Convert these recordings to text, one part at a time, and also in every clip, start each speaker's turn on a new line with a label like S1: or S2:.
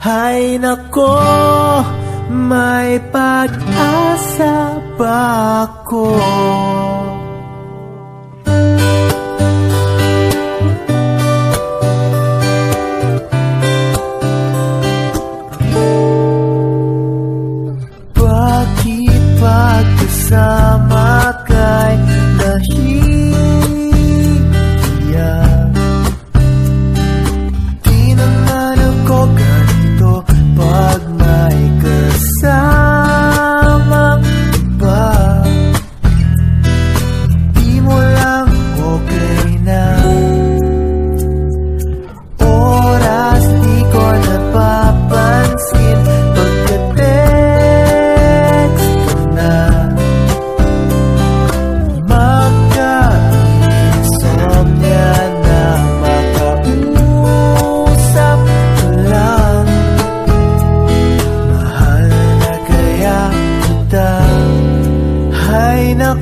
S1: Hay nako, may pag-asa ba ako?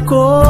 S1: corazón.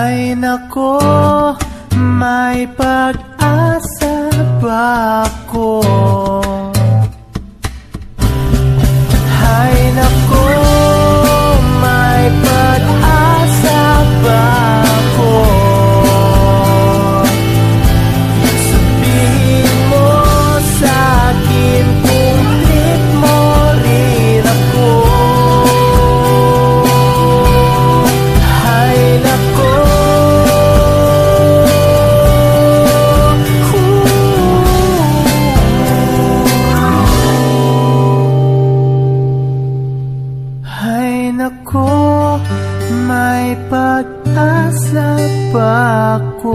S1: Ay nako, may pag-asa ba ako? lupaku